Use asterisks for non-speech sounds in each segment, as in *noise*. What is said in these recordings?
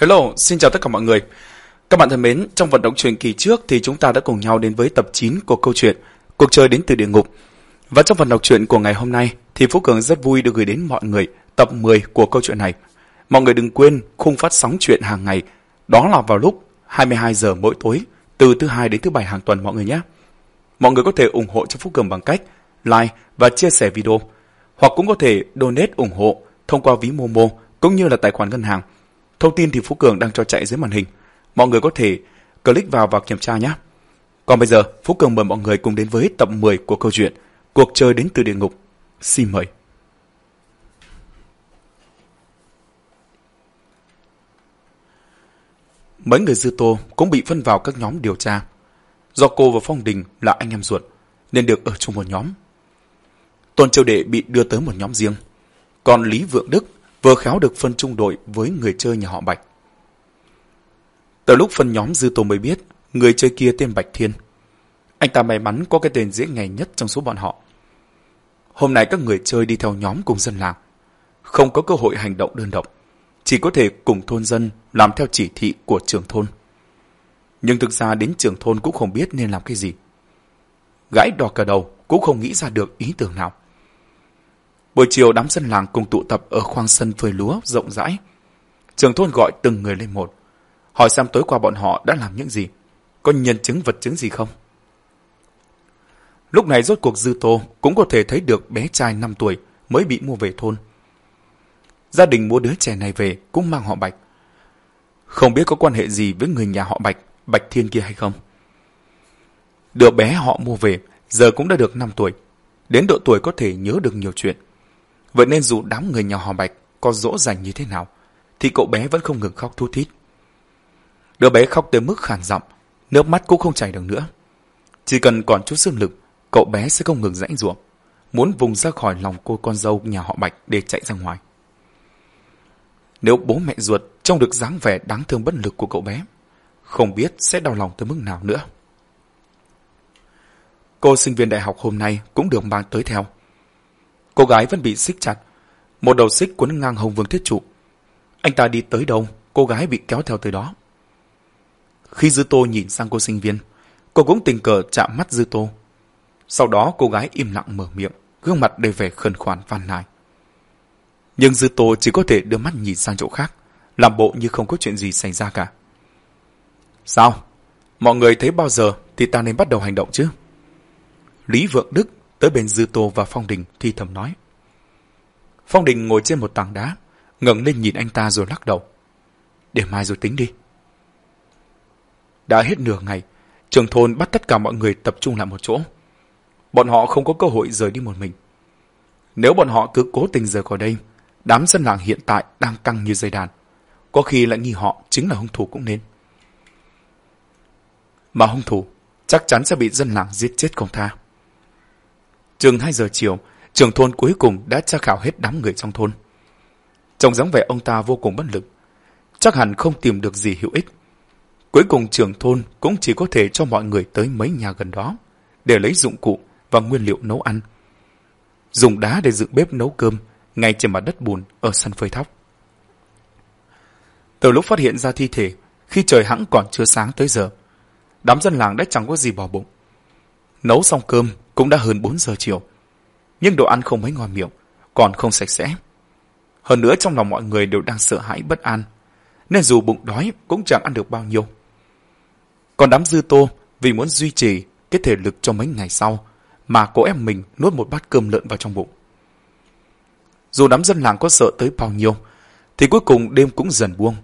Hello, xin chào tất cả mọi người. Các bạn thân mến, trong vận động truyền kỳ trước thì chúng ta đã cùng nhau đến với tập 9 của câu chuyện Cuộc chơi đến từ địa ngục. Và trong phần đọc truyện của ngày hôm nay thì Phú Cường rất vui được gửi đến mọi người tập 10 của câu chuyện này. Mọi người đừng quên khung phát sóng chuyện hàng ngày, đó là vào lúc 22 giờ mỗi tối, từ thứ hai đến thứ bảy hàng tuần mọi người nhé. Mọi người có thể ủng hộ cho Phú Cường bằng cách like và chia sẻ video, hoặc cũng có thể donate ủng hộ thông qua ví Momo cũng như là tài khoản ngân hàng. Thông tin thì Phú Cường đang cho chạy dưới màn hình. Mọi người có thể click vào và kiểm tra nhé. Còn bây giờ, Phú Cường mời mọi người cùng đến với tập 10 của câu chuyện Cuộc chơi đến từ địa ngục. Xin mời. Mấy người dư tô cũng bị phân vào các nhóm điều tra. Do cô và Phong Đình là anh em ruột, nên được ở chung một nhóm. Tôn Châu Đệ bị đưa tới một nhóm riêng. Còn Lý Vượng Đức vừa khéo được phân trung đội với người chơi nhà họ Bạch. Từ lúc phân nhóm dư tô mới biết, người chơi kia tên Bạch Thiên. Anh ta may mắn có cái tên dễ nghe nhất trong số bọn họ. Hôm nay các người chơi đi theo nhóm cùng dân làng. Không có cơ hội hành động đơn độc. Chỉ có thể cùng thôn dân làm theo chỉ thị của trưởng thôn. Nhưng thực ra đến trưởng thôn cũng không biết nên làm cái gì. Gãi đỏ cả đầu cũng không nghĩ ra được ý tưởng nào. Buổi chiều đám dân làng cùng tụ tập ở khoang sân phơi lúa rộng rãi. Trưởng thôn gọi từng người lên một. Hỏi xem tối qua bọn họ đã làm những gì. Có nhân chứng vật chứng gì không? Lúc này rốt cuộc Dư Tô cũng có thể thấy được bé trai 5 tuổi mới bị mua về thôn. Gia đình mua đứa trẻ này về cũng mang họ Bạch. Không biết có quan hệ gì với người nhà họ Bạch, Bạch Thiên kia hay không. Đứa bé họ mua về giờ cũng đã được 5 tuổi. Đến độ tuổi có thể nhớ được nhiều chuyện. Vậy nên dù đám người nhà họ Bạch có dỗ dành như thế nào, thì cậu bé vẫn không ngừng khóc thút thít. Đứa bé khóc tới mức khàn giọng, nước mắt cũng không chảy được nữa. Chỉ cần còn chút sức lực, cậu bé sẽ không ngừng rãnh ruộng, muốn vùng ra khỏi lòng cô con dâu nhà họ Bạch để chạy ra ngoài. Nếu bố mẹ ruột trông được dáng vẻ đáng thương bất lực của cậu bé, không biết sẽ đau lòng tới mức nào nữa. Cô sinh viên đại học hôm nay cũng được mang tới theo. Cô gái vẫn bị xích chặt, một đầu xích quấn ngang hồng vương thiết trụ. Anh ta đi tới đâu, cô gái bị kéo theo tới đó. Khi Dư Tô nhìn sang cô sinh viên, cô cũng tình cờ chạm mắt Dư Tô. Sau đó cô gái im lặng mở miệng, gương mặt đầy vẻ khẩn khoản van nài. Nhưng Dư Tô chỉ có thể đưa mắt nhìn sang chỗ khác, làm bộ như không có chuyện gì xảy ra cả. Sao? Mọi người thấy bao giờ thì ta nên bắt đầu hành động chứ? Lý Vượng Đức tới bên Dư Tô và Phong Đình thi thầm nói. Phong Đình ngồi trên một tảng đá, ngẩng lên nhìn anh ta rồi lắc đầu. Để mai rồi tính đi. Đã hết nửa ngày, trường thôn bắt tất cả mọi người tập trung lại một chỗ. Bọn họ không có cơ hội rời đi một mình. Nếu bọn họ cứ cố tình rời khỏi đây, đám dân làng hiện tại đang căng như dây đàn. Có khi lại nghi họ chính là hung thủ cũng nên. Mà hung thủ chắc chắn sẽ bị dân làng giết chết không tha. Chừng 2 giờ chiều, trưởng thôn cuối cùng đã tra khảo hết đám người trong thôn. Trông dáng vẻ ông ta vô cùng bất lực. Chắc hẳn không tìm được gì hữu ích. Cuối cùng trưởng thôn cũng chỉ có thể cho mọi người tới mấy nhà gần đó để lấy dụng cụ và nguyên liệu nấu ăn. Dùng đá để dựng bếp nấu cơm ngay trên mặt đất bùn ở sân phơi thóc. Từ lúc phát hiện ra thi thể, khi trời hãng còn chưa sáng tới giờ, đám dân làng đã chẳng có gì bỏ bụng. Nấu xong cơm cũng đã hơn 4 giờ chiều. Nhưng đồ ăn không mấy ngon miệng, còn không sạch sẽ. Hơn nữa trong lòng mọi người đều đang sợ hãi bất an, nên dù bụng đói cũng chẳng ăn được bao nhiêu. Còn đám dư tô vì muốn duy trì cái thể lực cho mấy ngày sau mà cô em mình nuốt một bát cơm lợn vào trong bụng. Dù đám dân làng có sợ tới bao nhiêu, thì cuối cùng đêm cũng dần buông.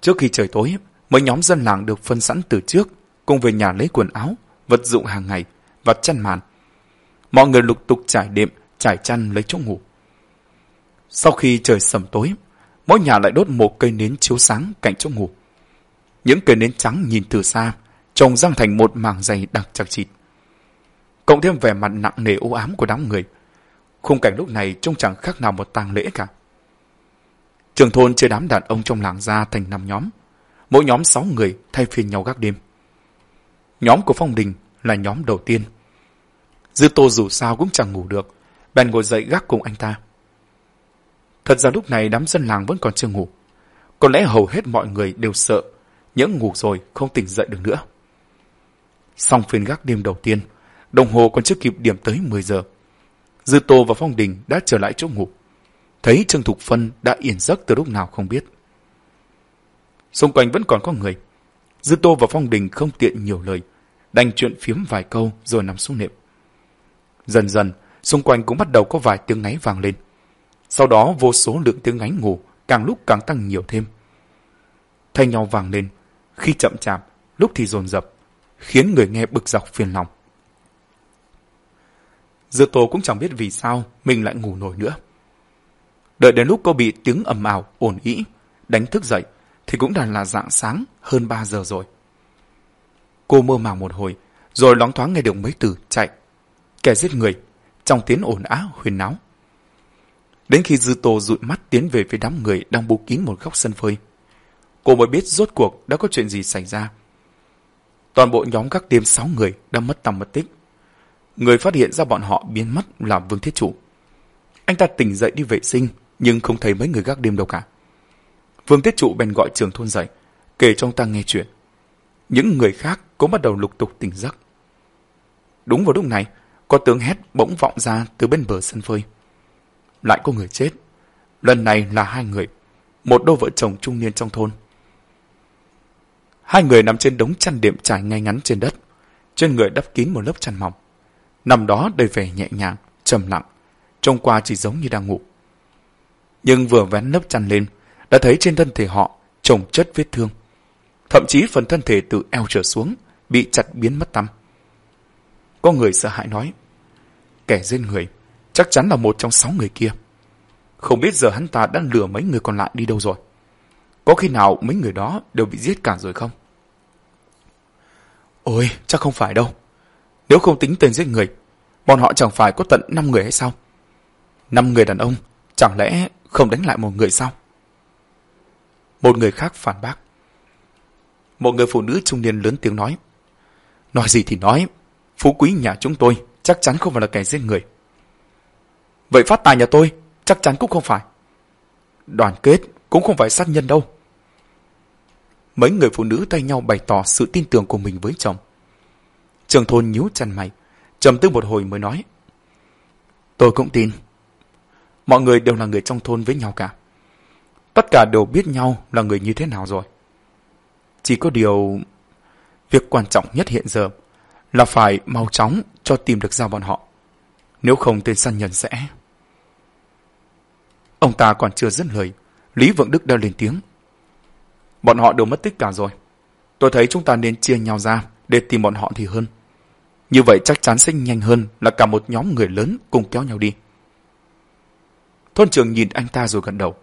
Trước khi trời tối, mấy nhóm dân làng được phân sẵn từ trước, cùng về nhà lấy quần áo, vật dụng hàng ngày và chăn màn. Mọi người lục tục trải đệm, trải chăn lấy chỗ ngủ. Sau khi trời sầm tối, mỗi nhà lại đốt một cây nến chiếu sáng cạnh chỗ ngủ. Những cây nến trắng nhìn từ xa, trông răng thành một mảng dày đặc chặt chịt. Cộng thêm vẻ mặt nặng nề u ám của đám người. Khung cảnh lúc này trông chẳng khác nào một tang lễ cả. Trường thôn chia đám đàn ông trong làng ra thành năm nhóm. Mỗi nhóm sáu người thay phiên nhau gác đêm. Nhóm của Phong Đình là nhóm đầu tiên. Dư Tô dù sao cũng chẳng ngủ được, bèn ngồi dậy gác cùng anh ta. Thật ra lúc này đám dân làng vẫn còn chưa ngủ. Có lẽ hầu hết mọi người đều sợ, những ngủ rồi không tỉnh dậy được nữa. Xong phiên gác đêm đầu tiên, đồng hồ còn chưa kịp điểm tới 10 giờ. Dư Tô và Phong Đình đã trở lại chỗ ngủ. Thấy Trương Thục Phân đã yên giấc từ lúc nào không biết. Xung quanh vẫn còn có người. Dư Tô và Phong Đình không tiện nhiều lời, đành chuyện phiếm vài câu rồi nằm xuống nệm. Dần dần, xung quanh cũng bắt đầu có vài tiếng ngáy vang lên. Sau đó vô số lượng tiếng ngáy ngủ càng lúc càng tăng nhiều thêm. Thay nhau vang lên, khi chậm chạp, lúc thì dồn dập, khiến người nghe bực dọc phiền lòng. Dư Tô cũng chẳng biết vì sao mình lại ngủ nổi nữa. Đợi đến lúc cô bị tiếng ầm ào, ồn ĩ, đánh thức dậy, thì cũng đã là dạng sáng hơn 3 giờ rồi. Cô mơ màng một hồi, rồi loáng thoáng nghe được mấy từ chạy. Kẻ giết người, trong tiếng ồn á huyền náo. Đến khi Dư Tô dụi mắt tiến về phía đám người đang bố kín một góc sân phơi. Cô mới biết rốt cuộc đã có chuyện gì xảy ra. Toàn bộ nhóm các đêm 6 người đã mất tầm mất tích. Người phát hiện ra bọn họ biến mất là Vương Thiết Chủ. Anh ta tỉnh dậy đi vệ sinh, nhưng không thấy mấy người gác đêm đâu cả. Vương Thiết Trụ bèn gọi trường thôn dậy, kể cho ông ta nghe chuyện. Những người khác cũng bắt đầu lục tục tỉnh giấc. Đúng vào lúc này, có tiếng hét bỗng vọng ra từ bên bờ sân phơi. Lại có người chết. Lần này là hai người, một đôi vợ chồng trung niên trong thôn. Hai người nằm trên đống chăn đệm trải ngay ngắn trên đất, trên người đắp kín một lớp chăn mỏng. Nằm đó đầy vẻ nhẹ nhàng, trầm lặng, trông qua chỉ giống như đang ngủ. Nhưng vừa vén lớp chăn lên, đã thấy trên thân thể họ trồng chất vết thương. Thậm chí phần thân thể từ eo trở xuống bị chặt biến mất tăm. Có người sợ hãi nói, kẻ giết người chắc chắn là một trong sáu người kia. Không biết giờ hắn ta đã lừa mấy người còn lại đi đâu rồi. Có khi nào mấy người đó đều bị giết cả rồi không? Ôi, chắc không phải đâu. Nếu không tính tên giết người, bọn họ chẳng phải có tận 5 người hay sao? 5 người đàn ông, chẳng lẽ không đánh lại một người sao? Một người khác phản bác. Một người phụ nữ trung niên lớn tiếng nói. Nói gì thì nói, phú quý nhà chúng tôi chắc chắn không phải là kẻ giết người. Vậy phát tài nhà tôi chắc chắn cũng không phải. Đoàn kết cũng không phải sát nhân đâu. Mấy người phụ nữ tay nhau bày tỏ sự tin tưởng của mình với chồng. Trường thôn nhíu chăn mày, trầm tư một hồi mới nói. Tôi cũng tin. Mọi người đều là người trong thôn với nhau cả. Tất cả đều biết nhau là người như thế nào rồi. Chỉ có điều... Việc quan trọng nhất hiện giờ là phải mau chóng cho tìm được ra bọn họ. Nếu không tên săn nhân sẽ... Ông ta còn chưa dứt lời, Lý Vượng Đức đã lên tiếng. Bọn họ đều mất tích cả rồi. Tôi thấy chúng ta nên chia nhau ra để tìm bọn họ thì hơn. Như vậy chắc chắn sẽ nhanh hơn là cả một nhóm người lớn cùng kéo nhau đi. Thôn trưởng nhìn anh ta rồi gật đầu.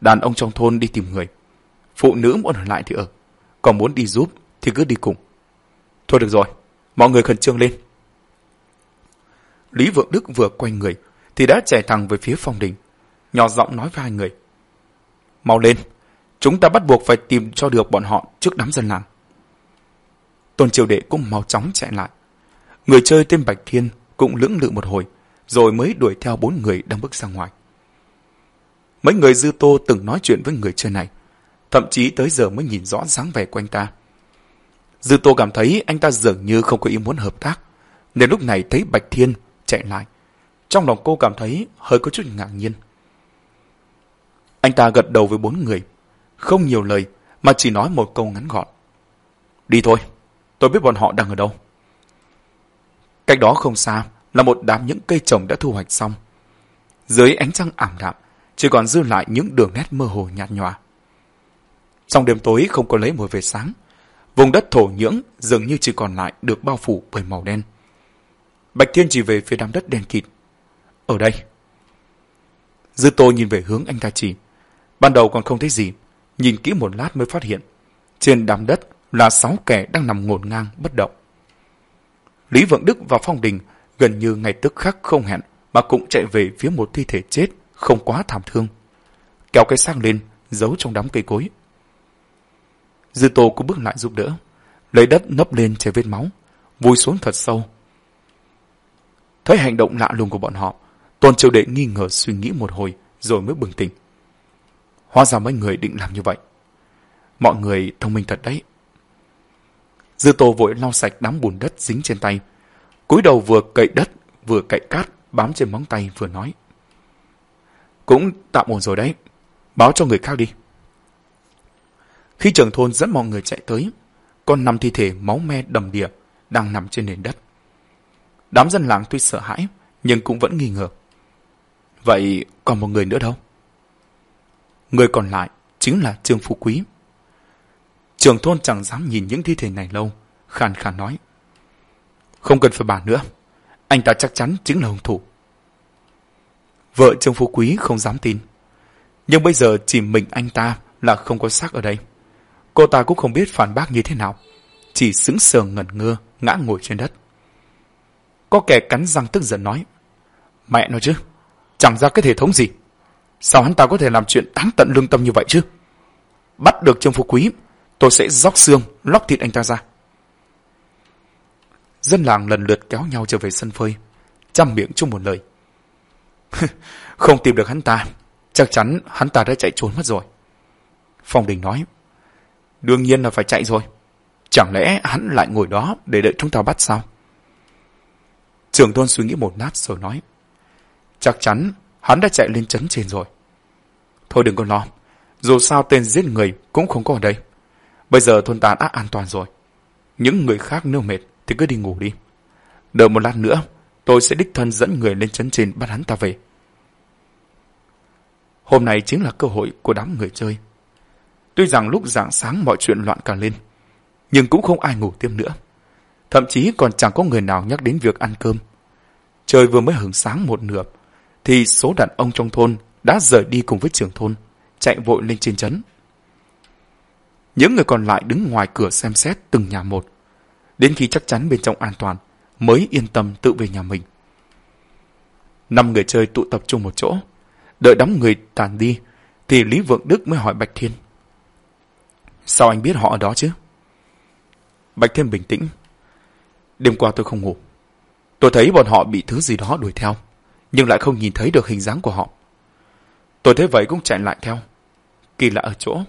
Đàn ông trong thôn đi tìm người. Phụ nữ muốn ở lại thì ở. Còn muốn đi giúp thì cứ đi cùng. Thôi được rồi, mọi người khẩn trương lên. Lý Vượng Đức vừa quay người thì đã chạy thẳng về phía phòng đình. Nhỏ giọng nói với hai người. Mau lên, chúng ta bắt buộc phải tìm cho được bọn họ trước đám dân làng. Tôn Triều Đệ cũng mau chóng chạy lại. Người chơi tên Bạch Thiên cũng lưỡng lự một hồi, rồi mới đuổi theo bốn người đang bước ra ngoài. Mấy người dư tô từng nói chuyện với người chơi này, thậm chí tới giờ mới nhìn rõ dáng vẻ của anh ta. Dư tô cảm thấy anh ta dường như không có ý muốn hợp tác, nên lúc này thấy Bạch Thiên chạy lại. Trong lòng cô cảm thấy hơi có chút ngạc nhiên. Anh ta gật đầu với bốn người, không nhiều lời mà chỉ nói một câu ngắn gọn. Đi thôi, tôi biết bọn họ đang ở đâu. Cách đó không xa là một đám những cây trồng đã thu hoạch xong. Dưới ánh trăng ảm đạm, chỉ còn dư lại những đường nét mơ hồ nhạt nhòa. Trong đêm tối không có lấy mùi về sáng, vùng đất thổ nhưỡng dường như chỉ còn lại được bao phủ bởi màu đen. Bạch Thiên chỉ về phía đám đất đen kịt. Ở đây. Dư Tô nhìn về hướng anh ta chỉ. Ban đầu còn không thấy gì, nhìn kỹ một lát mới phát hiện. Trên đám đất là sáu kẻ đang nằm ngổn ngang bất động. Lý Vượng Đức và Phong Đình gần như ngày tức khắc không hẹn mà cũng chạy về phía một thi thể chết không quá thảm thương. Kéo cái sang lên, giấu trong đám cây cối. Dư Tô cũng bước lại giúp đỡ, lấy đất nấp lên che vết máu, vùi xuống thật sâu. Thấy hành động lạ lùng của bọn họ, Tôn Triều Đệ nghi ngờ suy nghĩ một hồi rồi mới bừng tỉnh. Hóa ra mấy người định làm như vậy. Mọi người thông minh thật đấy. Dư tô vội lau sạch đám bùn đất dính trên tay. cúi đầu vừa cậy đất, vừa cậy cát, bám trên móng tay vừa nói. Cũng tạm ổn rồi đấy. Báo cho người khác đi. Khi trưởng thôn dẫn mọi người chạy tới, con nằm thi thể máu me đầm đìa đang nằm trên nền đất. Đám dân làng tuy sợ hãi, nhưng cũng vẫn nghi ngờ. Vậy còn một người nữa đâu? Người còn lại chính là Trương Phú Quý. Trường thôn chẳng dám nhìn những thi thể này lâu, khàn khàn nói. Không cần phải bàn nữa, anh ta chắc chắn chính là hung thủ. Vợ Trương Phú Quý không dám tin. Nhưng bây giờ chỉ mình anh ta là không có xác ở đây. Cô ta cũng không biết phản bác như thế nào. Chỉ sững sờ ngẩn ngơ, ngã ngồi trên đất. Có kẻ cắn răng tức giận nói. Mẹ nói chứ, chẳng ra cái hệ thống gì. Sao hắn ta có thể làm chuyện đáng tận lương tâm như vậy chứ? Bắt được Trương Phú Quý, tôi sẽ róc xương, lóc thịt anh ta ra. Dân làng lần lượt kéo nhau trở về sân phơi, chăm miệng chung một lời. *laughs* không tìm được hắn ta, chắc chắn hắn ta đã chạy trốn mất rồi. Phong Đình nói, đương nhiên là phải chạy rồi. Chẳng lẽ hắn lại ngồi đó để đợi chúng ta bắt sao? Trường thôn suy nghĩ một nát rồi nói, chắc chắn hắn đã chạy lên trấn trên rồi. Thôi đừng có lo, dù sao tên giết người cũng không có ở đây. Bây giờ thôn ta đã an toàn rồi. Những người khác nếu mệt thì cứ đi ngủ đi. Đợi một lát nữa, tôi sẽ đích thân dẫn người lên trấn trên bắt hắn ta về. Hôm nay chính là cơ hội của đám người chơi. Tuy rằng lúc rạng sáng mọi chuyện loạn cả lên, nhưng cũng không ai ngủ tiếp nữa. Thậm chí còn chẳng có người nào nhắc đến việc ăn cơm. Trời vừa mới hứng sáng một nửa, thì số đàn ông trong thôn đã rời đi cùng với trưởng thôn, chạy vội lên trên trấn. Những người còn lại đứng ngoài cửa xem xét từng nhà một, đến khi chắc chắn bên trong an toàn, mới yên tâm tự về nhà mình. Năm người chơi tụ tập chung một chỗ, đợi đám người tàn đi, thì Lý Vượng Đức mới hỏi Bạch Thiên. Sao anh biết họ ở đó chứ? Bạch Thiên bình tĩnh. Đêm qua tôi không ngủ. Tôi thấy bọn họ bị thứ gì đó đuổi theo, nhưng lại không nhìn thấy được hình dáng của họ. Tôi thấy vậy cũng chạy lại theo. Kỳ lạ ở chỗ.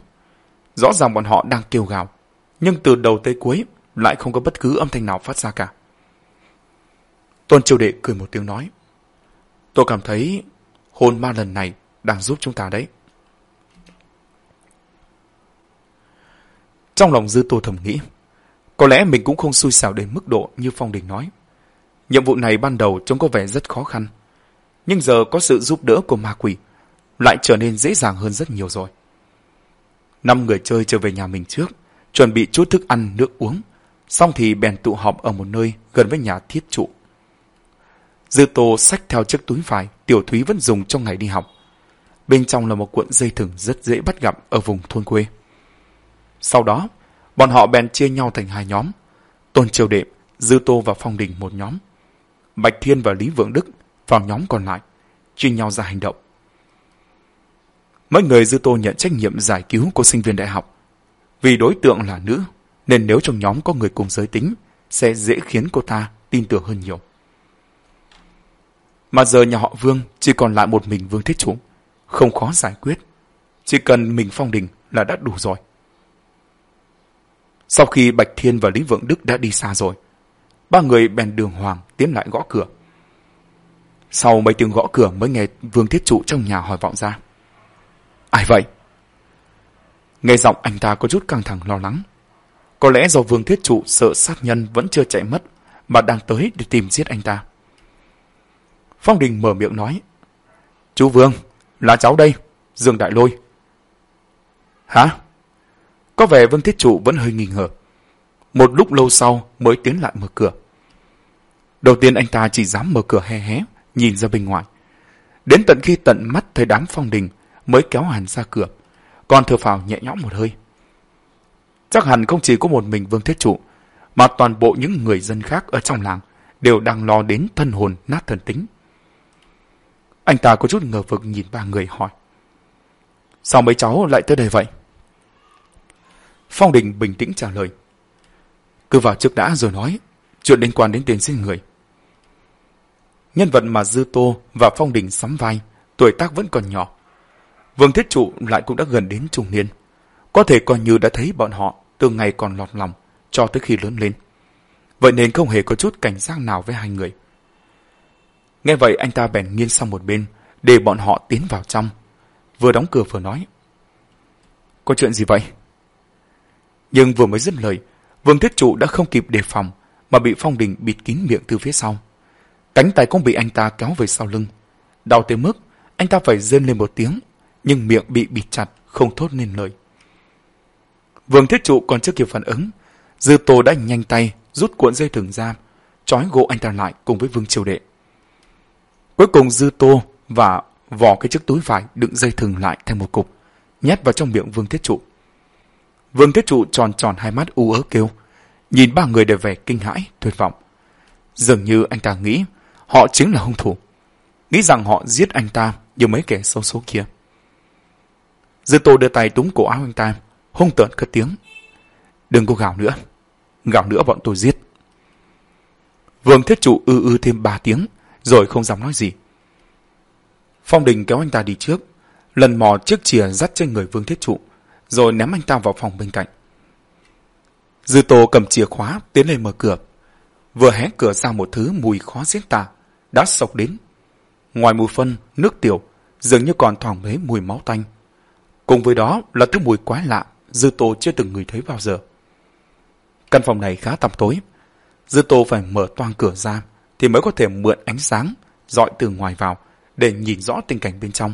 Rõ ràng bọn họ đang kêu gào, nhưng từ đầu tới cuối lại không có bất cứ âm thanh nào phát ra cả. Tôn Triều Đệ cười một tiếng nói. Tôi cảm thấy hồn ma lần này đang giúp chúng ta đấy. Trong lòng dư tô thầm nghĩ, có lẽ mình cũng không xui xẻo đến mức độ như Phong Đình nói. Nhiệm vụ này ban đầu trông có vẻ rất khó khăn, nhưng giờ có sự giúp đỡ của ma quỷ, lại trở nên dễ dàng hơn rất nhiều rồi. Năm người chơi trở về nhà mình trước, chuẩn bị chút thức ăn, nước uống, xong thì bèn tụ họp ở một nơi gần với nhà thiết trụ. Dư tô xách theo chiếc túi vải Tiểu Thúy vẫn dùng trong ngày đi học. Bên trong là một cuộn dây thừng rất dễ bắt gặp ở vùng thôn quê. Sau đó, bọn họ bèn chia nhau thành hai nhóm. Tôn Triều Đệm, Dư Tô và Phong Đình một nhóm. Bạch Thiên và Lý Vượng Đức vào nhóm còn lại, chia nhau ra hành động. Mấy người Dư Tô nhận trách nhiệm giải cứu cô sinh viên đại học. Vì đối tượng là nữ, nên nếu trong nhóm có người cùng giới tính, sẽ dễ khiến cô ta tin tưởng hơn nhiều. Mà giờ nhà họ Vương chỉ còn lại một mình Vương Thiết Chủ. Không khó giải quyết. Chỉ cần mình phong đình là đã đủ rồi. Sau khi Bạch Thiên và Lý Vượng Đức đã đi xa rồi, ba người bèn đường hoàng tiến lại gõ cửa. Sau mấy tiếng gõ cửa mới nghe Vương Thiết Trụ trong nhà hỏi vọng ra. Ai vậy? Nghe giọng anh ta có chút căng thẳng lo lắng. Có lẽ do Vương Thiết Trụ sợ sát nhân vẫn chưa chạy mất mà đang tới để tìm giết anh ta. Phong Đình mở miệng nói. Chú Vương, là cháu đây, Dương Đại Lôi. Hả? Có vẻ Vương Thiết Trụ vẫn hơi nghi ngờ. Một lúc lâu sau mới tiến lại mở cửa. Đầu tiên anh ta chỉ dám mở cửa hé hé, nhìn ra bên ngoài. Đến tận khi tận mắt thấy đám phong đình mới kéo hẳn ra cửa, còn thở phào nhẹ nhõm một hơi. Chắc hẳn không chỉ có một mình Vương Thiết Trụ, mà toàn bộ những người dân khác ở trong làng đều đang lo đến thân hồn nát thần tính. Anh ta có chút ngờ vực nhìn ba người hỏi. Sao mấy cháu lại tới đây vậy? Phong Đình bình tĩnh trả lời. Cứ vào trước đã rồi nói, chuyện liên quan đến tiền giết người. Nhân vật mà Dư Tô và Phong Đình sắm vai, tuổi tác vẫn còn nhỏ. Vương Thiết Trụ lại cũng đã gần đến trung niên. Có thể coi như đã thấy bọn họ từ ngày còn lọt lòng cho tới khi lớn lên. Vậy nên không hề có chút cảnh giác nào với hai người. Nghe vậy anh ta bèn nghiêng sang một bên để bọn họ tiến vào trong. Vừa đóng cửa vừa nói. Có chuyện gì vậy? Nhưng vừa mới dứt lời, Vương Thiết Trụ đã không kịp đề phòng mà bị Phong Đình bịt kín miệng từ phía sau. Cánh tay cũng bị anh ta kéo về sau lưng. Đau tới mức anh ta phải rên lên một tiếng, nhưng miệng bị bịt chặt, không thốt nên lời. Vương Thiết Trụ còn chưa kịp phản ứng, Dư Tô đã nhanh tay rút cuộn dây thừng ra, trói gỗ anh ta lại cùng với Vương Triều Đệ. Cuối cùng Dư Tô và vò cái chiếc túi vải đựng dây thừng lại thành một cục, nhét vào trong miệng Vương Thiết Trụ. Vương Thiết Trụ tròn tròn hai mắt u ớ kêu, nhìn ba người đều vẻ kinh hãi, tuyệt vọng. Dường như anh ta nghĩ họ chính là hung thủ, nghĩ rằng họ giết anh ta như mấy kẻ xấu số kia. Dư Tô đưa tay túm cổ áo anh ta, hung tợn cất tiếng. Đừng có gào nữa, gào nữa bọn tôi giết. Vương Thiết Trụ ư ư thêm ba tiếng, rồi không dám nói gì. Phong Đình kéo anh ta đi trước, lần mò chiếc chìa dắt trên người Vương Thiết Trụ, rồi ném anh ta vào phòng bên cạnh. Dư Tô cầm chìa khóa tiến lên mở cửa. Vừa hé cửa ra một thứ mùi khó diễn tả, đã sộc đến. Ngoài mùi phân, nước tiểu, dường như còn thoảng mấy mùi máu tanh. Cùng với đó là thứ mùi quái lạ, Dư Tô chưa từng người thấy bao giờ. Căn phòng này khá tăm tối. Dư Tô phải mở toang cửa ra thì mới có thể mượn ánh sáng dọi từ ngoài vào để nhìn rõ tình cảnh bên trong.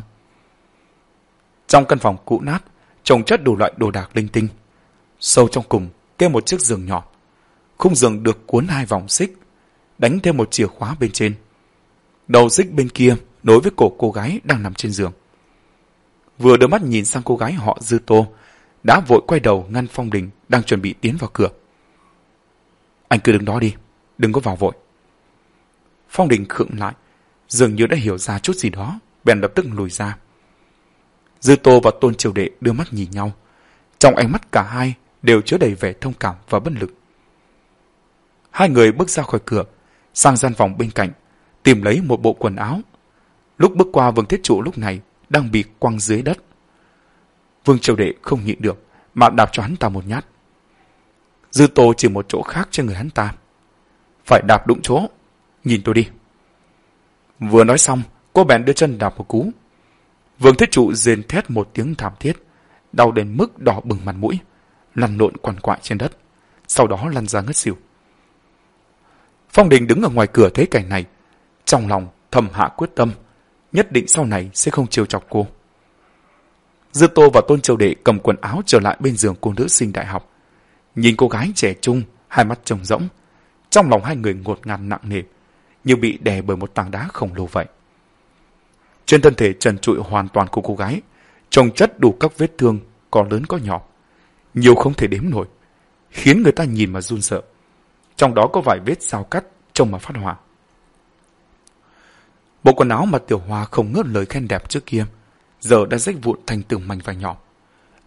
Trong căn phòng cũ nát, trồng chất đủ loại đồ đạc linh tinh. Sâu trong cùng, kê một chiếc giường nhỏ. Khung giường được cuốn hai vòng xích, đánh thêm một chìa khóa bên trên. Đầu xích bên kia nối với cổ cô gái đang nằm trên giường. Vừa đưa mắt nhìn sang cô gái họ Dư Tô, đã vội quay đầu ngăn Phong Đình đang chuẩn bị tiến vào cửa. Anh cứ đứng đó đi, đừng có vào vội. Phong Đình khựng lại, dường như đã hiểu ra chút gì đó, bèn lập tức lùi ra. Dư Tô và Tôn Triều Đệ đưa mắt nhìn nhau. Trong ánh mắt cả hai đều chứa đầy vẻ thông cảm và bất lực. Hai người bước ra khỏi cửa, sang gian phòng bên cạnh, tìm lấy một bộ quần áo. Lúc bước qua Vương Thiết Trụ lúc này đang bị quăng dưới đất. Vương Triều Đệ không nhịn được, mà đạp cho hắn ta một nhát. Dư Tô chỉ một chỗ khác cho người hắn ta. Phải đạp đụng chỗ, nhìn tôi đi. Vừa nói xong, cô bèn đưa chân đạp một cú. Vương Thiết Trụ rên thét một tiếng thảm thiết, đau đến mức đỏ bừng mặt mũi, lăn lộn quằn quại trên đất, sau đó lăn ra ngất xỉu. Phong Đình đứng ở ngoài cửa thấy cảnh này, trong lòng thầm hạ quyết tâm, nhất định sau này sẽ không chiều chọc cô. Dư Tô và Tôn Châu Đệ cầm quần áo trở lại bên giường cô nữ sinh đại học. Nhìn cô gái trẻ trung, hai mắt trông rỗng. Trong lòng hai người ngột ngạt nặng nề, như bị đè bởi một tảng đá khổng lồ vậy. Trên thân thể trần trụi hoàn toàn của cô gái, trồng chất đủ các vết thương, có lớn có nhỏ. Nhiều không thể đếm nổi, khiến người ta nhìn mà run sợ. Trong đó có vài vết dao cắt, trông mà phát hỏa. Bộ quần áo mà Tiểu Hoa không ngớt lời khen đẹp trước kia, giờ đã rách vụn thành từng mảnh vải nhỏ,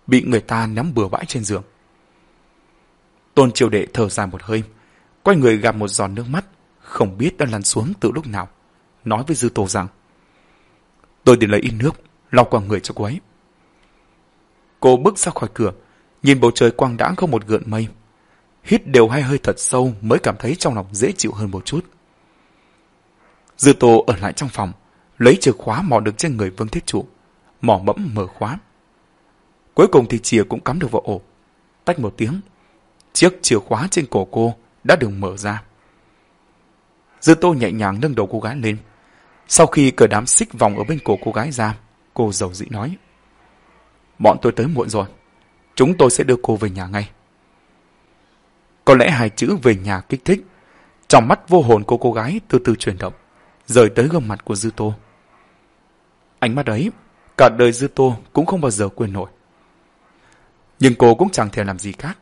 bị người ta ném bừa bãi trên giường. Tôn triều đệ thở dài một hơi, quay người gặp một giòn nước mắt, không biết đã lăn xuống từ lúc nào, nói với Dư Tô rằng Tôi đi lấy ít nước, lau qua người cho cô ấy. Cô bước ra khỏi cửa, nhìn bầu trời quang đãng không một gợn mây. Hít đều hai hơi thật sâu mới cảm thấy trong lòng dễ chịu hơn một chút. Dư Tô ở lại trong phòng, lấy chìa khóa mò được trên người Vương Thiết Trụ, mò mẫm mở khóa. Cuối cùng thì chìa cũng cắm được vào ổ. Tách một tiếng, chiếc chìa khóa trên cổ cô đã được mở ra. Dư Tô nhẹ nhàng nâng đầu cô gái lên. Sau khi cởi đám xích vòng ở bên cổ cô gái ra, cô giàu dĩ nói. Bọn tôi tới muộn rồi. Chúng tôi sẽ đưa cô về nhà ngay. Có lẽ hai chữ về nhà kích thích. Trong mắt vô hồn của cô gái từ từ chuyển động, rời tới gương mặt của Dư Tô. Ánh mắt ấy, cả đời Dư Tô cũng không bao giờ quên nổi. Nhưng cô cũng chẳng thể làm gì khác,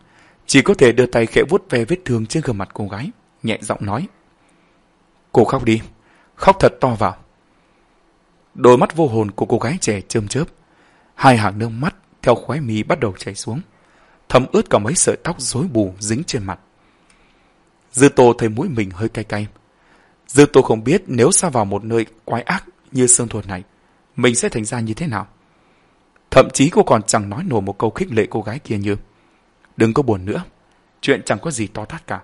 chỉ có thể đưa tay khẽ vuốt ve vết thương trên gương mặt cô gái, nhẹ giọng nói. Cô khóc đi, khóc thật to vào. Đôi mắt vô hồn của cô gái trẻ chơm chớp, hai hàng nước mắt theo khóe mi bắt đầu chảy xuống, thấm ướt cả mấy sợi tóc rối bù dính trên mặt. Dư Tô thấy mũi mình hơi cay cay. Dư Tô không biết nếu xa vào một nơi quái ác như sơn thuật này, mình sẽ thành ra như thế nào. Thậm chí cô còn chẳng nói nổi một câu khích lệ cô gái kia như Đừng có buồn nữa, chuyện chẳng có gì to tát cả.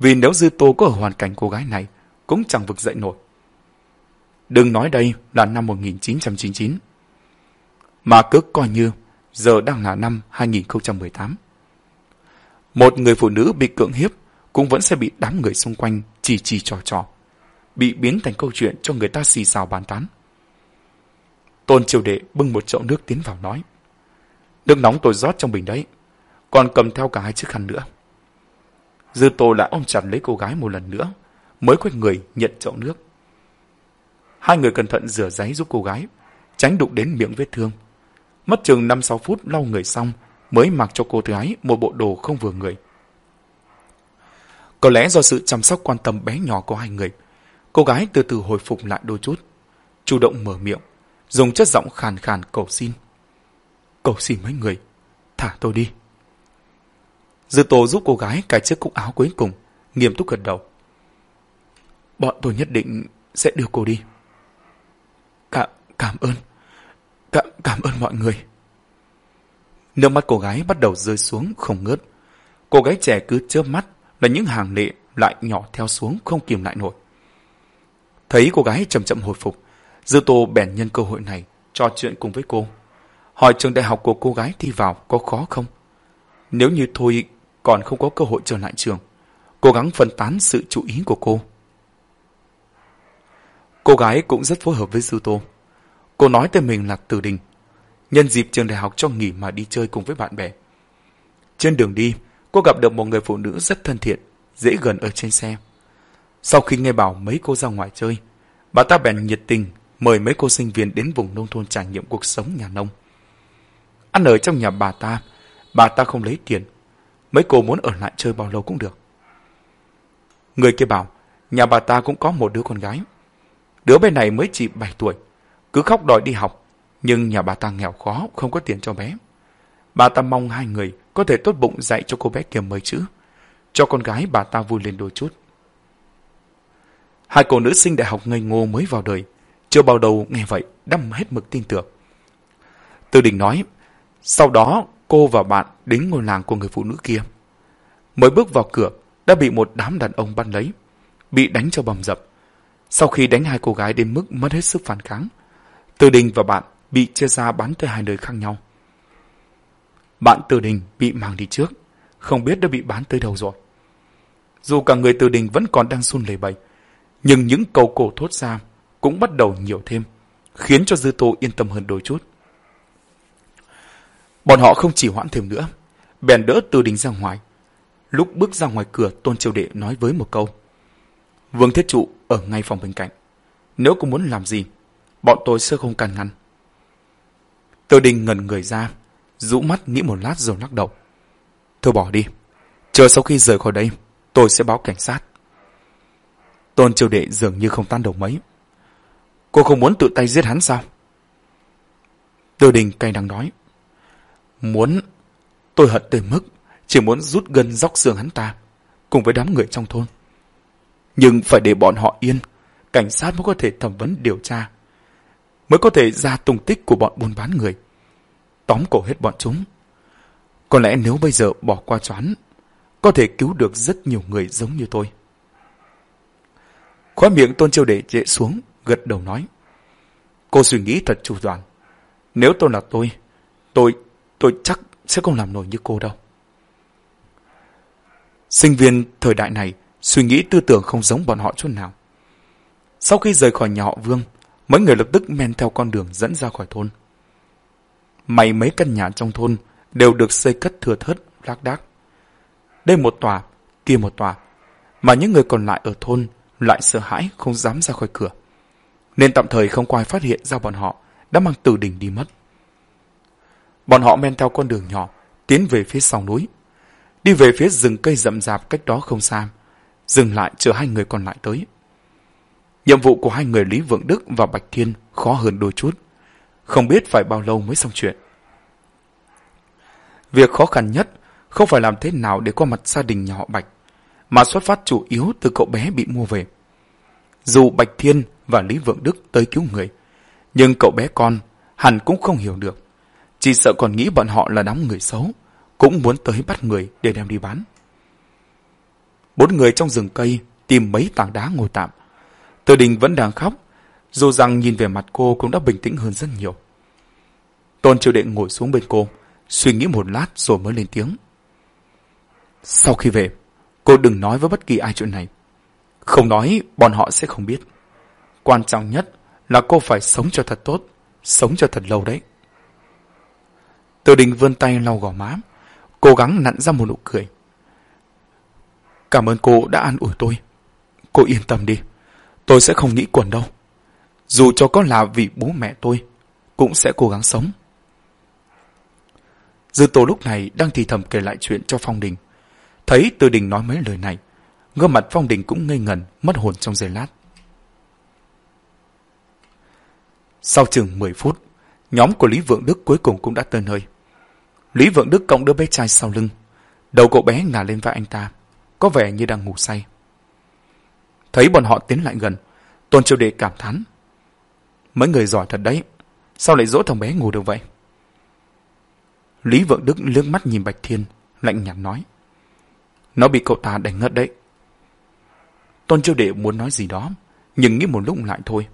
Vì nếu Dư Tô có ở hoàn cảnh cô gái này, cũng chẳng vực dậy nổi. Đừng nói đây là năm 1999, mà cứ coi như giờ đang là năm 2018. Một người phụ nữ bị cưỡng hiếp cũng vẫn sẽ bị đám người xung quanh chỉ chỉ trò trò, bị biến thành câu chuyện cho người ta xì xào bàn tán. Tôn triều đệ bưng một chậu nước tiến vào nói. Nước nóng tôi rót trong bình đấy, còn cầm theo cả hai chiếc khăn nữa. Dư tô lại ôm chặt lấy cô gái một lần nữa, mới quay người nhận chậu nước. Hai người cẩn thận rửa giấy giúp cô gái, tránh đụng đến miệng vết thương. Mất chừng 5-6 phút lau người xong, mới mặc cho cô gái một bộ đồ không vừa người. Có lẽ do sự chăm sóc quan tâm bé nhỏ của hai người, cô gái từ từ hồi phục lại đôi chút, chủ động mở miệng, dùng chất giọng khàn khàn cầu xin. Cầu xin mấy người, thả tôi đi. Dư tổ giúp cô gái cài chiếc cúc áo cuối cùng, nghiêm túc gật đầu. Bọn tôi nhất định sẽ đưa cô đi. Cảm, cảm ơn. Cảm, cảm ơn mọi người. Nước mắt cô gái bắt đầu rơi xuống không ngớt. Cô gái trẻ cứ chớp mắt là những hàng lệ lại nhỏ theo xuống không kìm lại nổi. Thấy cô gái chậm chậm hồi phục, Dư Tô bèn nhân cơ hội này trò chuyện cùng với cô. Hỏi trường đại học của cô gái thi vào có khó không? Nếu như thôi còn không có cơ hội trở lại trường, cố gắng phân tán sự chú ý của cô. Cô gái cũng rất phối hợp với Dư Tô. Cô nói tên mình là Từ Đình, nhân dịp trường đại học cho nghỉ mà đi chơi cùng với bạn bè. Trên đường đi, cô gặp được một người phụ nữ rất thân thiện, dễ gần ở trên xe. Sau khi nghe bảo mấy cô ra ngoài chơi, bà ta bèn nhiệt tình mời mấy cô sinh viên đến vùng nông thôn trải nghiệm cuộc sống nhà nông. Ăn ở trong nhà bà ta, bà ta không lấy tiền. Mấy cô muốn ở lại chơi bao lâu cũng được. Người kia bảo, nhà bà ta cũng có một đứa con gái. Đứa bên này mới chỉ 7 tuổi, cứ khóc đòi đi học, nhưng nhà bà ta nghèo khó, không có tiền cho bé. Bà ta mong hai người có thể tốt bụng dạy cho cô bé kia mấy chữ, cho con gái bà ta vui lên đôi chút. Hai cô nữ sinh đại học ngây ngô mới vào đời, chưa bao đầu nghe vậy, đâm hết mực tin tưởng. Từ Đình nói, sau đó cô và bạn đến ngôi làng của người phụ nữ kia. Mới bước vào cửa, đã bị một đám đàn ông bắt lấy, bị đánh cho bầm dập. Sau khi đánh hai cô gái đến mức mất hết sức phản kháng, Từ Đình và bạn bị chia ra bắn tới hai nơi khác nhau. Bạn Từ Đình bị mang đi trước, không biết đã bị bán tới đâu rồi. Dù cả người Từ Đình vẫn còn đang run lẩy bẩy, nhưng những câu cổ thốt ra cũng bắt đầu nhiều thêm, khiến cho Dư Tô yên tâm hơn đôi chút. Bọn họ không chỉ hoãn thêm nữa, bèn đỡ Từ Đình ra ngoài. Lúc bước ra ngoài cửa, Tôn Triều Đệ nói với một câu. Vương Thiết Trụ ở ngay phòng bên cạnh. Nếu cô muốn làm gì, bọn tôi sẽ không can ngăn. Tô Đình ngẩn người ra, rũ mắt nghĩ một lát rồi lắc đầu. Thôi bỏ đi, chờ sau khi rời khỏi đây, tôi sẽ báo cảnh sát. Tôn Triều Đệ dường như không tan đầu mấy. Cô không muốn tự tay giết hắn sao? Tô Đình cay đắng nói. Muốn, tôi hận tới mức chỉ muốn rút gân dóc xương hắn ta, cùng với đám người trong thôn. Nhưng phải để bọn họ yên, cảnh sát mới có thể thẩm vấn điều tra, mới có thể ra tung tích của bọn buôn bán người. Tóm cổ hết bọn chúng. Có lẽ nếu bây giờ bỏ qua choán, có thể cứu được rất nhiều người giống như tôi. Khóa miệng tôn chiêu đệ trệ xuống, gật đầu nói. Cô suy nghĩ thật chủ toàn. Nếu tôi là tôi, tôi, tôi chắc sẽ không làm nổi như cô đâu. Sinh viên thời đại này suy nghĩ tư tưởng không giống bọn họ chút nào. Sau khi rời khỏi nhà họ Vương, mấy người lập tức men theo con đường dẫn ra khỏi thôn. May mấy căn nhà trong thôn đều được xây cất thừa thớt, lác đác. Đây một tòa, kia một tòa, mà những người còn lại ở thôn lại sợ hãi không dám ra khỏi cửa. Nên tạm thời không có ai phát hiện ra bọn họ đã mang tử đỉnh đi mất. Bọn họ men theo con đường nhỏ, tiến về phía sau núi. Đi về phía rừng cây rậm rạp cách đó không xa, dừng lại chờ hai người còn lại tới. Nhiệm vụ của hai người Lý Vượng Đức và Bạch Thiên khó hơn đôi chút. Không biết phải bao lâu mới xong chuyện. Việc khó khăn nhất không phải làm thế nào để qua mặt gia đình nhà họ Bạch, mà xuất phát chủ yếu từ cậu bé bị mua về. Dù Bạch Thiên và Lý Vượng Đức tới cứu người, nhưng cậu bé con hẳn cũng không hiểu được chỉ sợ còn nghĩ bọn họ là đám người xấu, cũng muốn tới bắt người để đem đi bán. Bốn người trong rừng cây tìm mấy tảng đá ngồi tạm. Từ đình vẫn đang khóc, dù rằng nhìn về mặt cô cũng đã bình tĩnh hơn rất nhiều. Tôn triều đệ ngồi xuống bên cô, suy nghĩ một lát rồi mới lên tiếng. Sau khi về, cô đừng nói với bất kỳ ai chuyện này. Không nói, bọn họ sẽ không biết. Quan trọng nhất là cô phải sống cho thật tốt, sống cho thật lâu đấy. Từ đình vươn tay lau gò má, cố gắng nặn ra một nụ cười. Cảm ơn cô đã an ủi tôi. Cô yên tâm đi, tôi sẽ không nghĩ quẩn đâu. Dù cho có là vì bố mẹ tôi, cũng sẽ cố gắng sống. Dư Tô lúc này đang thì thầm kể lại chuyện cho Phong Đình. Thấy Từ Đình nói mấy lời này, gương mặt Phong Đình cũng ngây ngần, mất hồn trong giây lát. Sau chừng 10 phút, nhóm của Lý Vượng Đức cuối cùng cũng đã tới nơi. Lý Vượng Đức cộng đứa bé trai sau lưng. Đầu cậu bé ngả lên vai anh ta, có vẻ như đang ngủ say. Thấy bọn họ tiến lại gần, Tôn Triều Đệ cảm thán. Mấy người giỏi thật đấy, sao lại dỗ thằng bé ngủ được vậy? Lý Vượng Đức liếc mắt nhìn Bạch Thiên, lạnh nhạt nói. Nó bị cậu ta đánh ngất đấy. Tôn triều Đệ muốn nói gì đó, nhưng nghĩ một lúc lại thôi.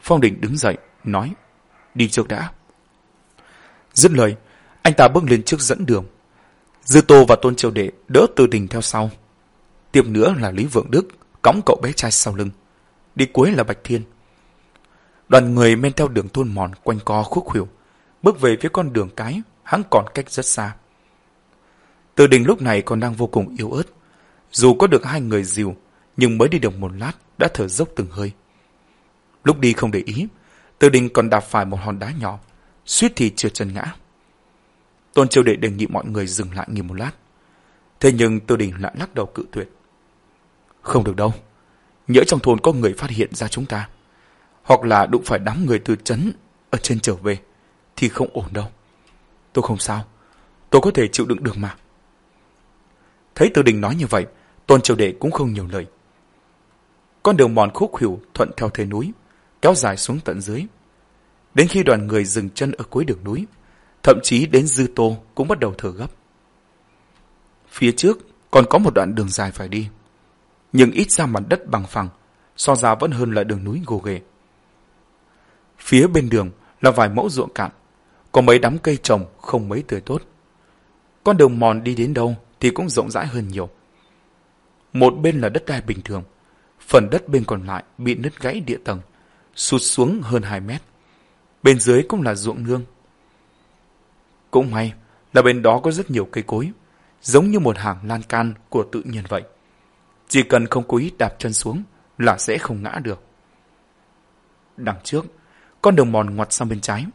Phong Đình đứng dậy, nói, đi trước đã. Dứt lời, anh ta bước lên trước dẫn đường. Dư Tô và Tôn triều Đệ đỡ từ đình theo sau. Tiếp nữa là Lý Vượng Đức, cõng cậu bé trai sau lưng. Đi cuối là Bạch Thiên. Đoàn người men theo đường thôn mòn quanh co khúc khuỷu, bước về phía con đường cái hắn còn cách rất xa. Từ đình lúc này còn đang vô cùng yếu ớt. Dù có được hai người dìu, nhưng mới đi được một lát đã thở dốc từng hơi. Lúc đi không để ý, từ đình còn đạp phải một hòn đá nhỏ, suýt thì trượt chân ngã. Tôn Triều Đệ đề nghị mọi người dừng lại nghỉ một lát. Thế nhưng Từ Đình lại lắc đầu cự tuyệt. Không được đâu. Nhỡ trong thôn có người phát hiện ra chúng ta. Hoặc là đụng phải đám người từ trấn ở trên trở về. Thì không ổn đâu. Tôi không sao. Tôi có thể chịu đựng được mà. Thấy Từ Đình nói như vậy, Tôn Triều Đệ cũng không nhiều lời. Con đường mòn khúc hiểu thuận theo thế núi, kéo dài xuống tận dưới. Đến khi đoàn người dừng chân ở cuối đường núi, thậm chí đến Dư Tô cũng bắt đầu thở gấp. Phía trước còn có một đoạn đường dài phải đi, nhưng ít ra mặt đất bằng phẳng, so ra vẫn hơn là đường núi gồ ghề. Phía bên đường là vài mẫu ruộng cạn, có mấy đám cây trồng không mấy tươi tốt. Con đường mòn đi đến đâu thì cũng rộng rãi hơn nhiều. Một bên là đất đai bình thường, phần đất bên còn lại bị nứt gãy địa tầng, sụt xuống hơn 2 mét. Bên dưới cũng là ruộng nương. Cũng may là bên đó có rất nhiều cây cối, giống như một hàng lan can của tự nhiên vậy. Chỉ cần không cố ý đạp chân xuống là sẽ không ngã được. Đằng trước, con đường mòn ngoặt sang bên trái.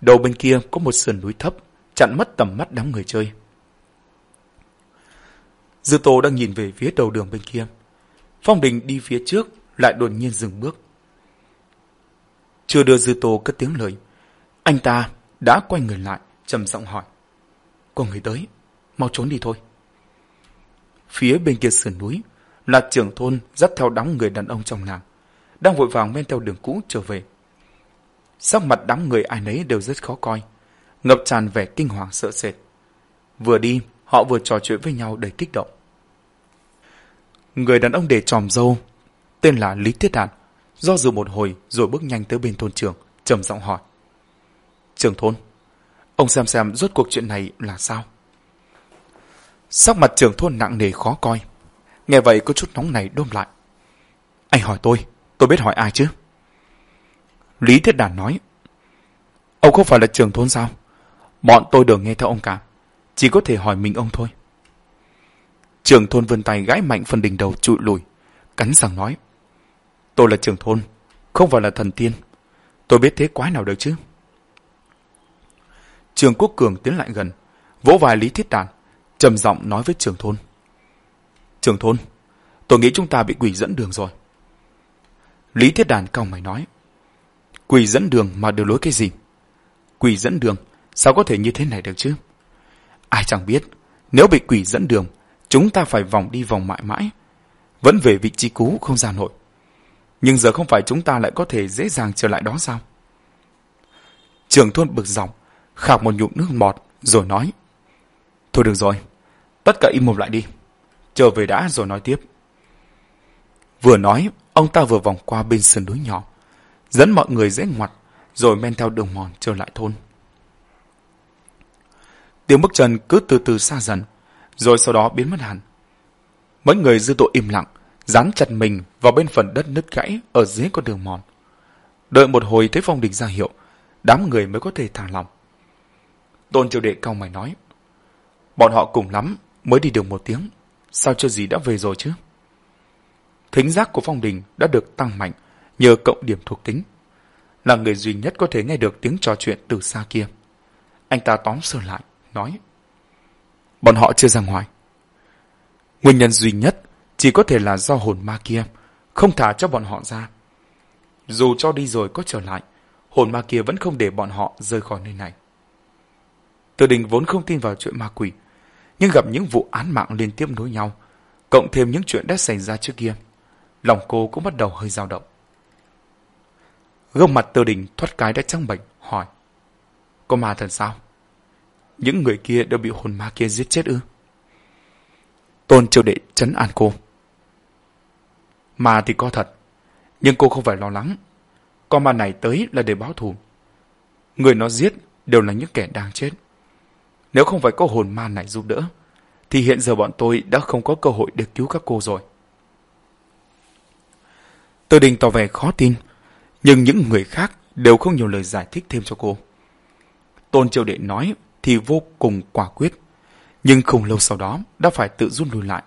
Đầu bên kia có một sườn núi thấp, chặn mất tầm mắt đám người chơi. Dư Tô đang nhìn về phía đầu đường bên kia. Phong Đình đi phía trước, lại đột nhiên dừng bước. Chưa đưa Dư Tô cất tiếng lời, anh ta đã quay người lại, trầm giọng hỏi. Có người tới, mau trốn đi thôi. Phía bên kia sườn núi là trưởng thôn dắt theo đám người đàn ông trong làng, đang vội vàng men theo đường cũ trở về. Sắc mặt đám người ai nấy đều rất khó coi, ngập tràn vẻ kinh hoàng sợ sệt. Vừa đi, họ vừa trò chuyện với nhau đầy kích động. Người đàn ông để tròm dâu, tên là Lý Thiết Đạt, do dự một hồi rồi bước nhanh tới bên thôn trưởng, trầm giọng hỏi. Trưởng thôn, ông xem xem rốt cuộc chuyện này là sao? Sắc mặt trưởng thôn nặng nề khó coi. Nghe vậy có chút nóng này đôm lại. Anh hỏi tôi, tôi biết hỏi ai chứ? Lý Thiết Đàn nói. Ông không phải là trưởng thôn sao? Bọn tôi đều nghe theo ông cả. Chỉ có thể hỏi mình ông thôi. Trưởng thôn vươn tay gãi mạnh phần đỉnh đầu trụi lùi. Cắn răng nói. Tôi là trưởng thôn, không phải là thần tiên. Tôi biết thế quái nào được chứ? Trường Quốc Cường tiến lại gần, vỗ vai Lý Thiết Đàn, trầm giọng nói với trường thôn. trường thôn, tôi nghĩ chúng ta bị quỷ dẫn đường rồi. Lý Thiết Đàn cao mày nói. Quỷ dẫn đường mà đường lối cái gì? Quỷ dẫn đường, sao có thể như thế này được chứ? Ai chẳng biết, nếu bị quỷ dẫn đường, chúng ta phải vòng đi vòng mãi mãi, vẫn về vị trí cũ không ra nổi. Nhưng giờ không phải chúng ta lại có thể dễ dàng trở lại đó sao? Trường thôn bực giọng khạc một nhụm nước bọt, rồi nói. Thôi được rồi, tất cả im mồm lại đi. Trở về đã rồi nói tiếp. Vừa nói, ông ta vừa vòng qua bên sườn núi nhỏ, dẫn mọi người dễ ngoặt, rồi men theo đường mòn trở lại thôn. Tiếng bước chân cứ từ từ xa dần, rồi sau đó biến mất hẳn. Mấy người dư tội im lặng, dán chặt mình vào bên phần đất nứt gãy ở dưới con đường mòn. Đợi một hồi thấy phong đình ra hiệu, đám người mới có thể thả lòng. Tôn triều đệ cao mày nói, bọn họ cùng lắm mới đi được một tiếng, sao chưa gì đã về rồi chứ? Thính giác của phong đình đã được tăng mạnh nhờ cộng điểm thuộc tính. Là người duy nhất có thể nghe được tiếng trò chuyện từ xa kia. Anh ta tóm sơ lại, nói, bọn họ chưa ra ngoài. Nguyên nhân duy nhất chỉ có thể là do hồn ma kia không thả cho bọn họ ra. Dù cho đi rồi có trở lại, hồn ma kia vẫn không để bọn họ rời khỏi nơi này. Từ đình vốn không tin vào chuyện ma quỷ, nhưng gặp những vụ án mạng liên tiếp nối nhau, cộng thêm những chuyện đã xảy ra trước kia, lòng cô cũng bắt đầu hơi dao động. Gương mặt từ đình thoát cái đã trắng bệnh, hỏi. Có ma thần sao? Những người kia đều bị hồn ma kia giết chết ư? Tôn triều đệ chấn an cô. Ma thì có thật, nhưng cô không phải lo lắng. Con ma này tới là để báo thù. Người nó giết đều là những kẻ đang chết. Nếu không phải có hồn ma này giúp đỡ, thì hiện giờ bọn tôi đã không có cơ hội được cứu các cô rồi. Tôi đình tỏ vẻ khó tin, nhưng những người khác đều không nhiều lời giải thích thêm cho cô. Tôn Triều Đệ nói thì vô cùng quả quyết, nhưng không lâu sau đó đã phải tự rút lui lại.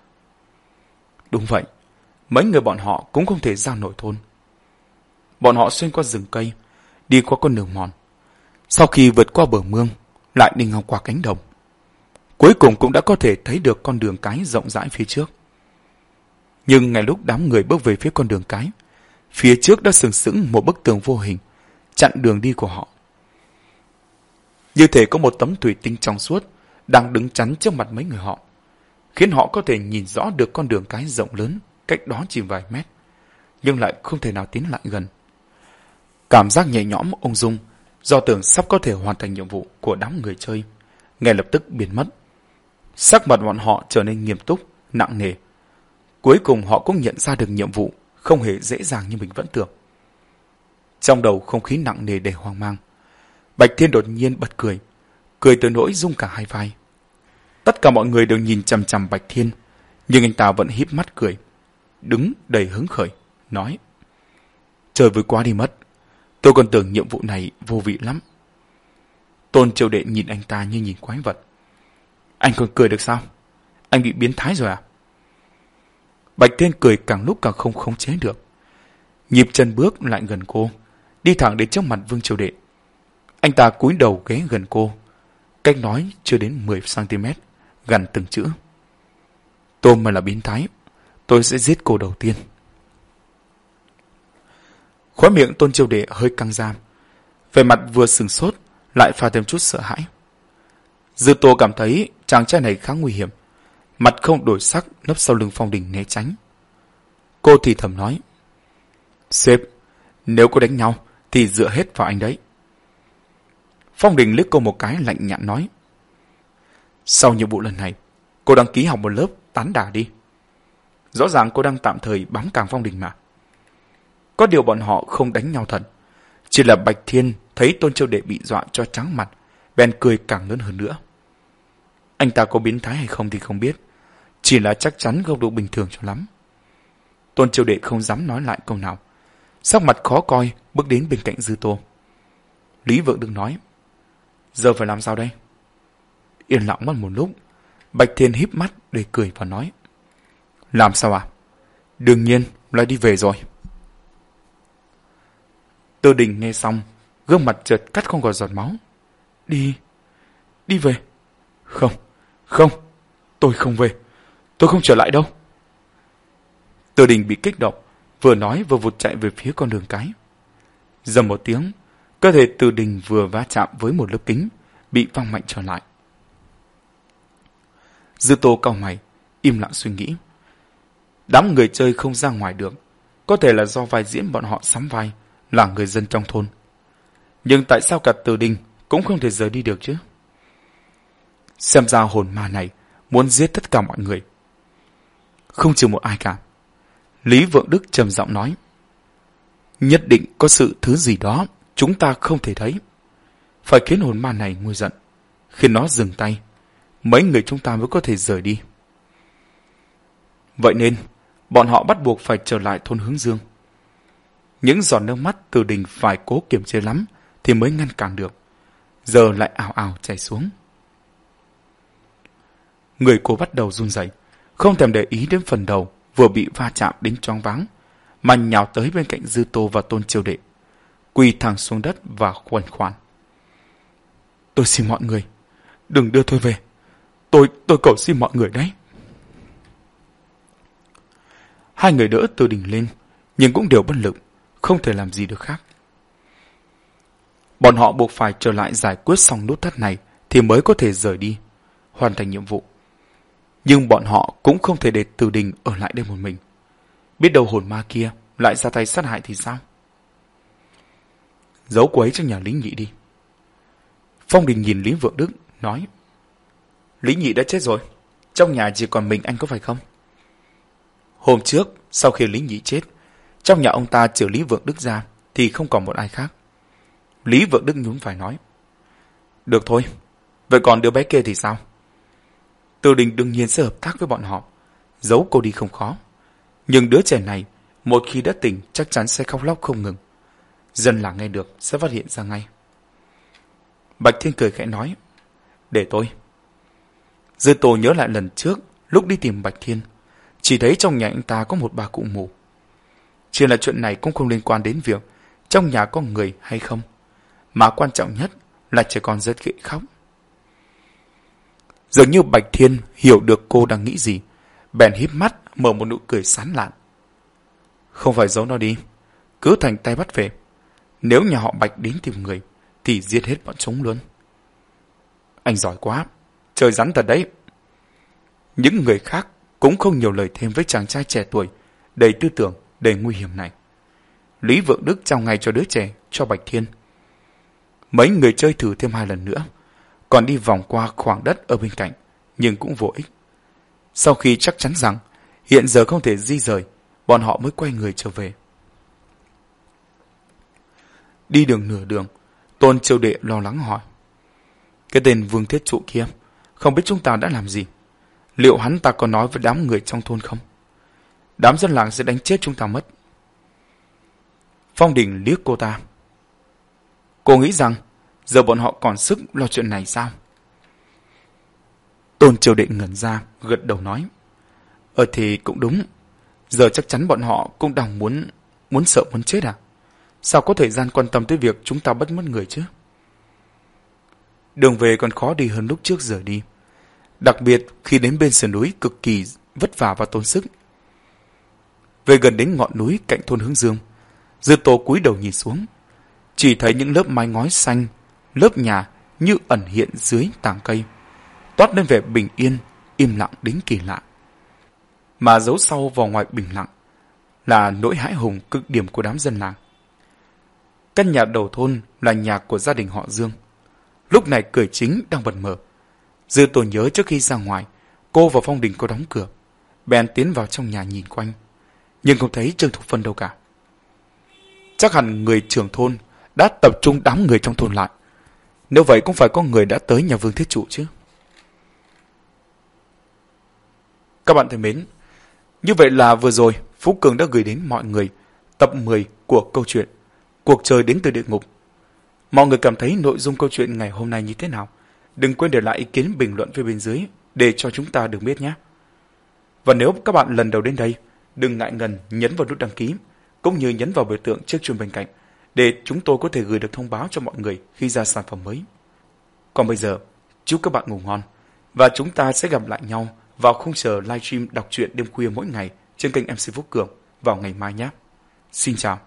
Đúng vậy, mấy người bọn họ cũng không thể ra nổi thôn. Bọn họ xuyên qua rừng cây, đi qua con đường mòn. Sau khi vượt qua bờ mương, lại đi ngang qua cánh đồng. Cuối cùng cũng đã có thể thấy được con đường cái rộng rãi phía trước. Nhưng ngay lúc đám người bước về phía con đường cái, phía trước đã sừng sững một bức tường vô hình, chặn đường đi của họ. Như thể có một tấm thủy tinh trong suốt đang đứng chắn trước mặt mấy người họ, khiến họ có thể nhìn rõ được con đường cái rộng lớn cách đó chỉ vài mét, nhưng lại không thể nào tiến lại gần. Cảm giác nhẹ nhõm ông Dung do tưởng sắp có thể hoàn thành nhiệm vụ của đám người chơi, ngay lập tức biến mất. Sắc mặt bọn họ trở nên nghiêm túc, nặng nề. Cuối cùng họ cũng nhận ra được nhiệm vụ không hề dễ dàng như mình vẫn tưởng. Trong đầu không khí nặng nề đầy hoang mang. Bạch Thiên đột nhiên bật cười, cười tới nỗi rung cả hai vai. Tất cả mọi người đều nhìn chằm chằm Bạch Thiên, nhưng anh ta vẫn híp mắt cười, đứng đầy hứng khởi, nói Trời vừa qua đi mất, tôi còn tưởng nhiệm vụ này vô vị lắm. Tôn Triều Đệ nhìn anh ta như nhìn quái vật. Anh còn cười được sao? Anh bị biến thái rồi à? Bạch Thiên cười càng lúc càng không khống chế được. Nhịp chân bước lại gần cô, đi thẳng đến trước mặt Vương Triều Đệ. Anh ta cúi đầu ghé gần cô, cách nói chưa đến 10cm, gần từng chữ. Tôi mà là biến thái, tôi sẽ giết cô đầu tiên. Khóa miệng Tôn Triều Đệ hơi căng ra, về mặt vừa sừng sốt, lại pha thêm chút sợ hãi. Dư Tô cảm thấy chàng trai này khá nguy hiểm, mặt không đổi sắc nấp sau lưng phong đình né tránh. Cô thì thầm nói, Sếp, nếu có đánh nhau thì dựa hết vào anh đấy. Phong đình liếc cô một cái lạnh nhạt nói, Sau nhiệm vụ lần này, cô đăng ký học một lớp tán đả đi. Rõ ràng cô đang tạm thời bám càng phong đình mà. Có điều bọn họ không đánh nhau thật. Chỉ là Bạch Thiên thấy Tôn Châu Đệ bị dọa cho trắng mặt, bèn cười càng lớn hơn nữa. Anh ta có biến thái hay không thì không biết. Chỉ là chắc chắn không đủ bình thường cho lắm. Tôn châu Đệ không dám nói lại câu nào. Sắc mặt khó coi, bước đến bên cạnh Dư Tô. Lý Vượng đừng nói. Giờ phải làm sao đây? Yên lặng mất một lúc, Bạch Thiên híp mắt để cười và nói. Làm sao à? Đương nhiên là đi về rồi. Tư đình nghe xong, gương mặt chợt cắt không còn giọt máu. Đi, đi về. Không, không, tôi không về. Tôi không trở lại đâu. Từ đình bị kích động, vừa nói vừa vụt chạy về phía con đường cái. Dầm một tiếng, cơ thể từ đình vừa va chạm với một lớp kính, bị văng mạnh trở lại. Dư tô cao mày, im lặng suy nghĩ. Đám người chơi không ra ngoài được, có thể là do vai diễn bọn họ sắm vai, là người dân trong thôn. Nhưng tại sao cả từ đình cũng không thể rời đi được chứ. Xem ra hồn ma này muốn giết tất cả mọi người. Không trừ một ai cả. Lý Vượng Đức trầm giọng nói. Nhất định có sự thứ gì đó chúng ta không thể thấy. Phải khiến hồn ma này nguôi giận. Khi nó dừng tay, mấy người chúng ta mới có thể rời đi. Vậy nên, bọn họ bắt buộc phải trở lại thôn hướng dương. Những giọt nước mắt từ đình phải cố kiềm chế lắm thì mới ngăn cản được. Giờ lại ảo ảo chảy xuống. Người cô bắt đầu run rẩy, không thèm để ý đến phần đầu vừa bị va chạm đến choáng váng, mà nhào tới bên cạnh Dư Tô và Tôn Triều Đệ, quỳ thẳng xuống đất và khoan khoản. Tôi xin mọi người, đừng đưa tôi về. Tôi, tôi cầu xin mọi người đấy. Hai người đỡ từ đỉnh lên, nhưng cũng đều bất lực, không thể làm gì được khác. Bọn họ buộc phải trở lại giải quyết xong nút thắt này thì mới có thể rời đi, hoàn thành nhiệm vụ. Nhưng bọn họ cũng không thể để Từ Đình ở lại đây một mình. Biết đâu hồn ma kia lại ra tay sát hại thì sao? Giấu cô ấy trong nhà lý nhị đi. Phong Đình nhìn Lý Vượng Đức, nói Lý nhị đã chết rồi, trong nhà chỉ còn mình anh có phải không? Hôm trước, sau khi Lý nhị chết, trong nhà ông ta trừ Lý Vượng Đức ra thì không còn một ai khác. Lý Vượng Đức nhún phải nói Được thôi, vậy còn đứa bé kia thì sao? Từ đình đương nhiên sẽ hợp tác với bọn họ. Giấu cô đi không khó. Nhưng đứa trẻ này, một khi đã tỉnh chắc chắn sẽ khóc lóc không ngừng. Dân làng nghe được sẽ phát hiện ra ngay. Bạch Thiên cười khẽ nói. Để tôi. Dư Tô nhớ lại lần trước, lúc đi tìm Bạch Thiên. Chỉ thấy trong nhà anh ta có một bà cụ mù. Chỉ là chuyện này cũng không liên quan đến việc trong nhà có người hay không. Mà quan trọng nhất là trẻ con rất ghệ khóc. Dường như Bạch Thiên hiểu được cô đang nghĩ gì. Bèn híp mắt mở một nụ cười sán lạn. Không phải giấu nó đi. Cứ thành tay bắt về. Nếu nhà họ Bạch đến tìm người thì giết hết bọn chúng luôn. Anh giỏi quá. Trời rắn thật đấy. Những người khác cũng không nhiều lời thêm với chàng trai trẻ tuổi, đầy tư tưởng, đầy nguy hiểm này. Lý Vượng Đức trao ngay cho đứa trẻ, cho Bạch Thiên. Mấy người chơi thử thêm hai lần nữa còn đi vòng qua khoảng đất ở bên cạnh, nhưng cũng vô ích. Sau khi chắc chắn rằng hiện giờ không thể di rời, bọn họ mới quay người trở về. Đi đường nửa đường, Tôn Triều Đệ lo lắng hỏi. Cái tên Vương Thiết Trụ kia, không biết chúng ta đã làm gì? Liệu hắn ta có nói với đám người trong thôn không? Đám dân làng sẽ đánh chết chúng ta mất. Phong Đình liếc cô ta. Cô nghĩ rằng Giờ bọn họ còn sức lo chuyện này sao? Tôn Triều Định ngẩn ra, gật đầu nói. Ờ thì cũng đúng. Giờ chắc chắn bọn họ cũng đang muốn muốn sợ muốn chết à? Sao có thời gian quan tâm tới việc chúng ta bất mất người chứ? Đường về còn khó đi hơn lúc trước giờ đi. Đặc biệt khi đến bên sườn núi cực kỳ vất vả và tốn sức. Về gần đến ngọn núi cạnh thôn Hướng Dương, Dư Tô cúi đầu nhìn xuống. Chỉ thấy những lớp mái ngói xanh lớp nhà như ẩn hiện dưới tàng cây, toát lên vẻ bình yên, im lặng đến kỳ lạ. Mà giấu sau vào ngoài bình lặng là nỗi hãi hùng cực điểm của đám dân làng. Căn nhà đầu thôn là nhà của gia đình họ Dương. Lúc này cửa chính đang bật mở. Dư Tô nhớ trước khi ra ngoài, cô và Phong Đình có đóng cửa. Bèn tiến vào trong nhà nhìn quanh, nhưng không thấy Trương Thục Phân đâu cả. Chắc hẳn người trưởng thôn đã tập trung đám người trong thôn lại, nếu vậy cũng phải có người đã tới nhà Vương Thiết Trụ chứ. Các bạn thân mến, như vậy là vừa rồi Phú Cường đã gửi đến mọi người tập 10 của câu chuyện Cuộc trời đến từ địa ngục. Mọi người cảm thấy nội dung câu chuyện ngày hôm nay như thế nào? Đừng quên để lại ý kiến bình luận phía bên dưới để cho chúng ta được biết nhé. Và nếu các bạn lần đầu đến đây, đừng ngại ngần nhấn vào nút đăng ký, cũng như nhấn vào biểu tượng chiếc chuông bên cạnh để chúng tôi có thể gửi được thông báo cho mọi người khi ra sản phẩm mới. Còn bây giờ, chúc các bạn ngủ ngon và chúng ta sẽ gặp lại nhau vào khung giờ livestream đọc truyện đêm khuya mỗi ngày trên kênh MC Phúc Cường vào ngày mai nhé. Xin chào.